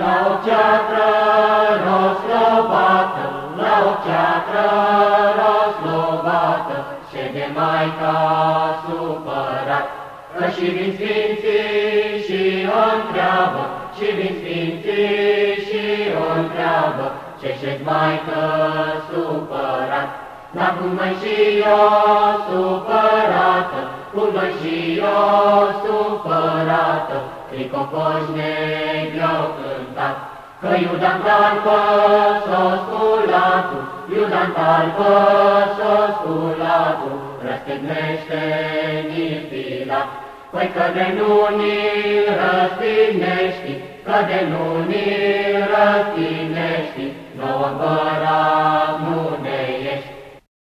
La o ceatră roslovată, la o ceatră roslovată, de Maica supărat, că și vin sfinții și o întreabă, și vin sfinții și o întreabă, ce șed Maică supărat. Dar cum mai și eu supărată, cum mai și eu arată, tricopoși negro cântat. Că Iudan calcos osculatul, Iudan calcos osculatul, răstignește nifila. Păi că de nu ni răstignești, că de nu ni răstignești, nouă împărat.